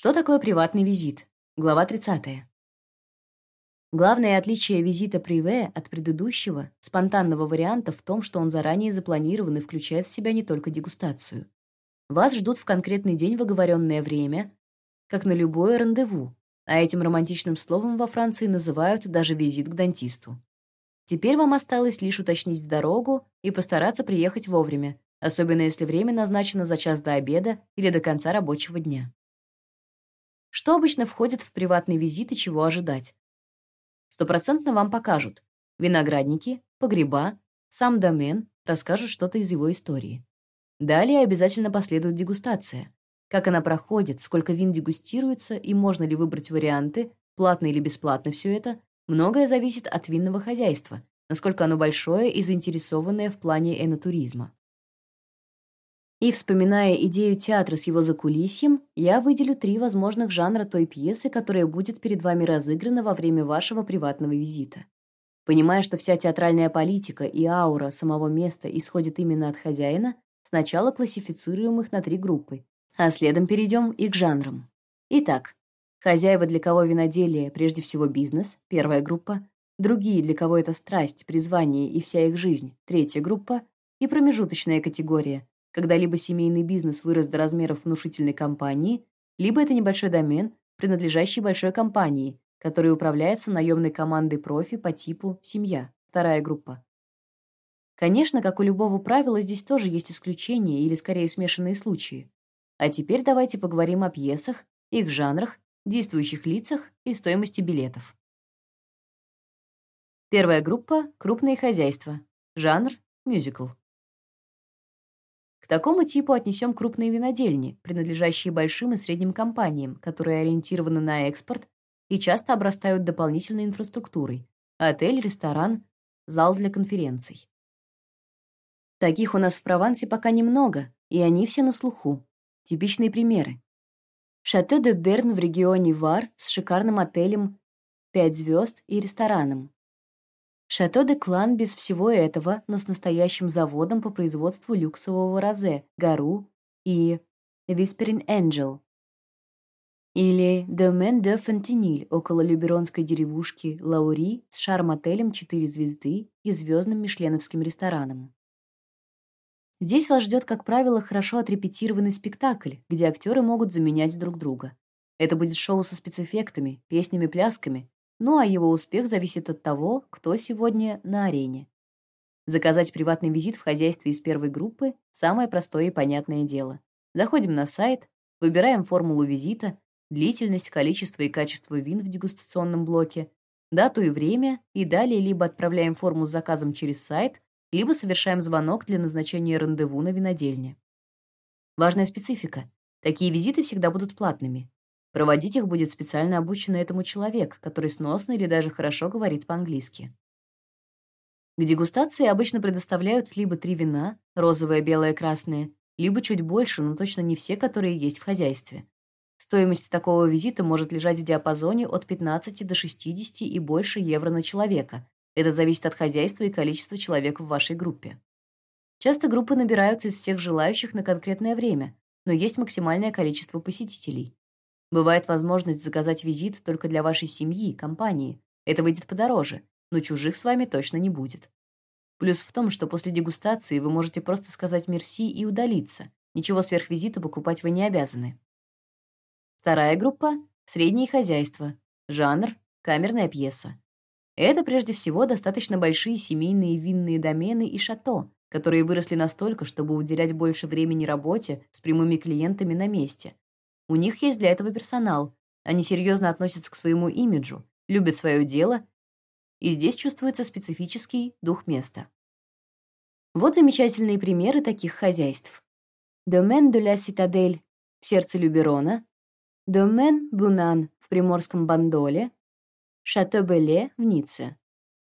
Что такое приватный визит? Глава 30. Главное отличие визита приве от предыдущего, спонтанного варианта в том, что он заранее запланирован и включает в себя не только дегустацию. Вас ждут в конкретный день в оговоренное время, как на любое рандеву, а этим романтичным словом во Франции называют даже визит к дантисту. Теперь вам осталось лишь уточнить дорогу и постараться приехать вовремя, особенно если время назначено за час до обеда или до конца рабочего дня. Что обычно входит в приватный визит и чего ожидать? Стопроцентно вам покажут. Виноградники, погреба, сам домен, расскажут что-то из его истории. Далее обязательно последует дегустация. Как она проходит, сколько вин дегустируется и можно ли выбрать варианты, платно или бесплатно все это, многое зависит от винного хозяйства, насколько оно большое и заинтересованное в плане энотуризма. И, вспоминая идею театра с его закулисьем, я выделю три возможных жанра той пьесы, которая будет перед вами разыграна во время вашего приватного визита. Понимая, что вся театральная политика и аура самого места исходит именно от хозяина, сначала классифицируем их на три группы, а следом перейдем и к жанрам. Итак, хозяева, для кого виноделие прежде всего бизнес, первая группа, другие, для кого это страсть, призвание и вся их жизнь, третья группа, и промежуточная категория, когда либо семейный бизнес вырос до размеров внушительной компании, либо это небольшой домен, принадлежащий большой компании, который управляется наемной командой профи по типу «семья», вторая группа. Конечно, как у любого правила, здесь тоже есть исключения или, скорее, смешанные случаи. А теперь давайте поговорим о пьесах, их жанрах, действующих лицах и стоимости билетов. Первая группа — крупные хозяйства. Жанр — мюзикл такому типу отнесем крупные винодельни, принадлежащие большим и средним компаниям, которые ориентированы на экспорт и часто обрастают дополнительной инфраструктурой — отель, ресторан, зал для конференций. Таких у нас в Провансе пока немного, и они все на слуху. Типичные примеры. Шато де Берн в регионе Вар с шикарным отелем 5 звезд и рестораном. Шато де Клан без всего этого, но с настоящим заводом по производству люксового розе, Гару и Whispering Angel. Или Домен де Фонтениль около люберонской деревушки Лаури с шарм-отелем 4 звезды и звездным мишленовским рестораном. Здесь вас ждет, как правило, хорошо отрепетированный спектакль, где актеры могут заменять друг друга. Это будет шоу со спецэффектами, песнями, плясками, ну а его успех зависит от того, кто сегодня на арене. Заказать приватный визит в хозяйстве из первой группы — самое простое и понятное дело. Заходим на сайт, выбираем формулу визита, длительность, количество и качество вин в дегустационном блоке, дату и время, и далее либо отправляем форму с заказом через сайт, либо совершаем звонок для назначения рандеву на винодельне. Важная специфика. Такие визиты всегда будут платными. Проводить их будет специально обученный этому человек, который сносно или даже хорошо говорит по-английски. К дегустации обычно предоставляют либо три вина, розовое, белое, красное, либо чуть больше, но точно не все, которые есть в хозяйстве. Стоимость такого визита может лежать в диапазоне от 15 до 60 и больше евро на человека. Это зависит от хозяйства и количества человек в вашей группе. Часто группы набираются из всех желающих на конкретное время, но есть максимальное количество посетителей. Бывает возможность заказать визит только для вашей семьи, компании. Это выйдет подороже, но чужих с вами точно не будет. Плюс в том, что после дегустации вы можете просто сказать «мерси» и удалиться. Ничего сверх визита покупать вы не обязаны. Вторая группа — средние хозяйства. Жанр — камерная пьеса. Это прежде всего достаточно большие семейные винные домены и шато, которые выросли настолько, чтобы уделять больше времени работе с прямыми клиентами на месте, у них есть для этого персонал. Они серьезно относятся к своему имиджу, любят свое дело, и здесь чувствуется специфический дух места. Вот замечательные примеры таких хозяйств. Домен де ла Ситадель в сердце Люберона, Домен Бунан в приморском Бандоле, Шато-Беле в Ницце.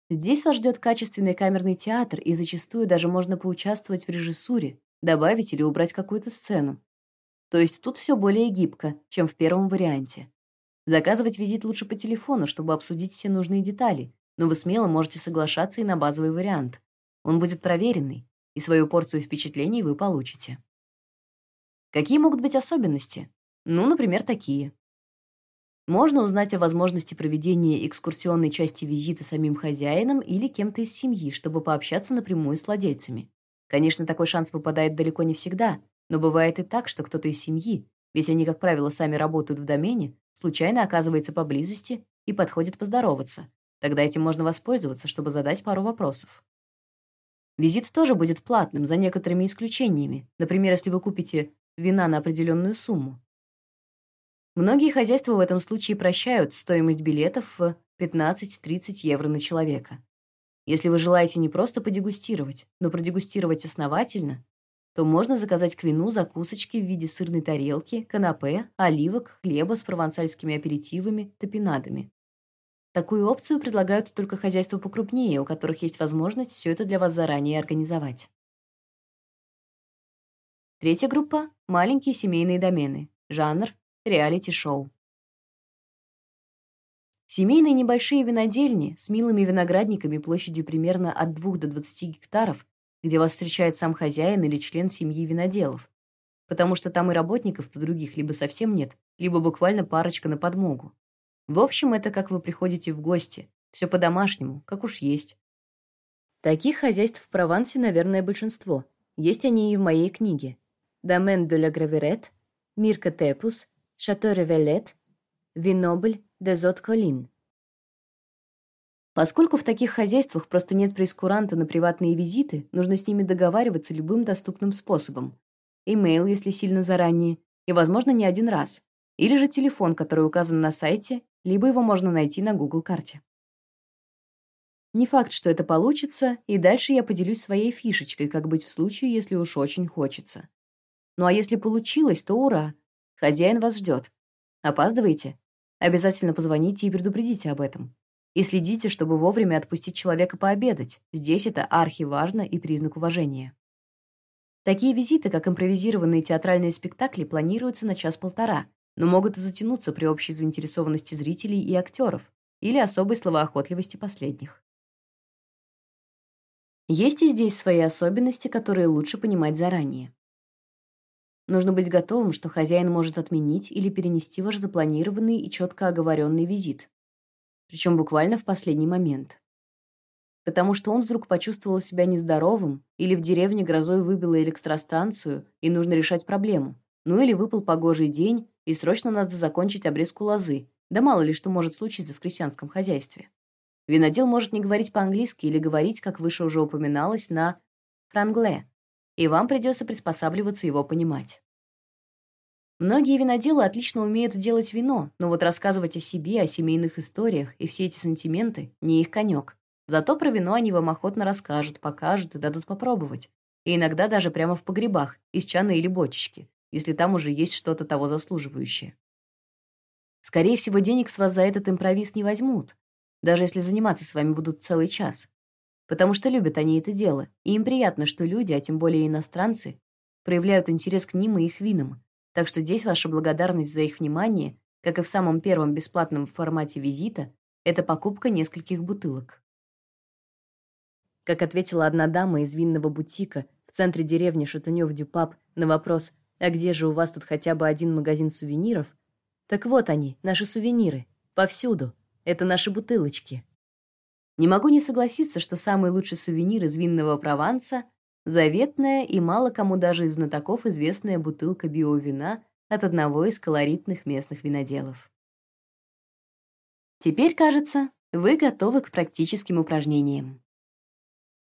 Здесь вас ждет качественный камерный театр, и зачастую даже можно поучаствовать в режиссуре, добавить или убрать какую-то сцену. То есть тут все более гибко, чем в первом варианте. Заказывать визит лучше по телефону, чтобы обсудить все нужные детали, но вы смело можете соглашаться и на базовый вариант. Он будет проверенный, и свою порцию впечатлений вы получите. Какие могут быть особенности? Ну, например, такие. Можно узнать о возможности проведения экскурсионной части визита самим хозяином или кем-то из семьи, чтобы пообщаться напрямую с владельцами. Конечно, такой шанс выпадает далеко не всегда, но бывает и так, что кто-то из семьи, ведь они, как правило, сами работают в домене, случайно оказывается поблизости и подходит поздороваться. Тогда этим можно воспользоваться, чтобы задать пару вопросов. Визит тоже будет платным, за некоторыми исключениями. Например, если вы купите вина на определенную сумму. Многие хозяйства в этом случае прощают стоимость билетов в 15-30 евро на человека. Если вы желаете не просто подегустировать, но продегустировать основательно, то можно заказать к вину закусочки в виде сырной тарелки, канапе, оливок, хлеба с провансальскими аперитивами, топинадами. Такую опцию предлагают только хозяйства покрупнее, у которых есть возможность все это для вас заранее организовать. Третья группа — маленькие семейные домены. Жанр реалити-шоу. Семейные небольшие винодельни с милыми виноградниками площадью примерно от 2 до 20 гектаров, где вас встречает сам хозяин или член семьи виноделов, потому что там и работников-то других либо совсем нет, либо буквально парочка на подмогу. В общем, это как вы приходите в гости, все по-домашнему, как уж есть. Таких хозяйств в Провансе, наверное, большинство. Есть они и в моей книге. Домен де ла Граверет, Мирка Тепус, Шато Ревелет, Винобль, Дезот Колин. Поскольку в таких хозяйствах просто нет прескуранта на приватные визиты, нужно с ними договариваться любым доступным способом. Имейл, если сильно заранее, и, возможно, не один раз. Или же телефон, который указан на сайте, либо его можно найти на Google карте. Не факт, что это получится, и дальше я поделюсь своей фишечкой, как быть в случае, если уж очень хочется. Ну а если получилось, то ура, Хозяин вас ждет. Опаздываете? Обязательно позвоните и предупредите об этом. И следите, чтобы вовремя отпустить человека пообедать. Здесь это архиважно и признак уважения. Такие визиты, как импровизированные театральные спектакли, планируются на час-полтора, но могут и затянуться при общей заинтересованности зрителей и актеров или особой словоохотливости последних. Есть и здесь свои особенности, которые лучше понимать заранее. Нужно быть готовым, что хозяин может отменить или перенести ваш запланированный и четко оговоренный визит. Причем буквально в последний момент. Потому что он вдруг почувствовал себя нездоровым, или в деревне грозой выбило электростанцию, и нужно решать проблему. Ну или выпал погожий день, и срочно надо закончить обрезку лозы. Да мало ли что может случиться в крестьянском хозяйстве. Винодел может не говорить по-английски или говорить, как выше уже упоминалось, на франгле, и вам придется приспосабливаться его понимать. Многие виноделы отлично умеют делать вино, но вот рассказывать о себе, о семейных историях и все эти сантименты — не их конек. Зато про вино они вам охотно расскажут, покажут и дадут попробовать. И иногда даже прямо в погребах, из чаны или бочечки, если там уже есть что-то того заслуживающее. Скорее всего, денег с вас за этот импровиз не возьмут, даже если заниматься с вами будут целый час потому что любят они это дело, и им приятно, что люди, а тем более иностранцы, проявляют интерес к ним и их винам. Так что здесь ваша благодарность за их внимание, как и в самом первом бесплатном формате визита, это покупка нескольких бутылок. Как ответила одна дама из винного бутика в центре деревни Шатунёв-Дюпап на вопрос «А где же у вас тут хотя бы один магазин сувениров?» Так вот они, наши сувениры, повсюду. Это наши бутылочки. Не могу не согласиться, что самый лучший сувенир из винного Прованса — заветная и мало кому даже из знатоков известная бутылка биовина от одного из колоритных местных виноделов. Теперь, кажется, вы готовы к практическим упражнениям.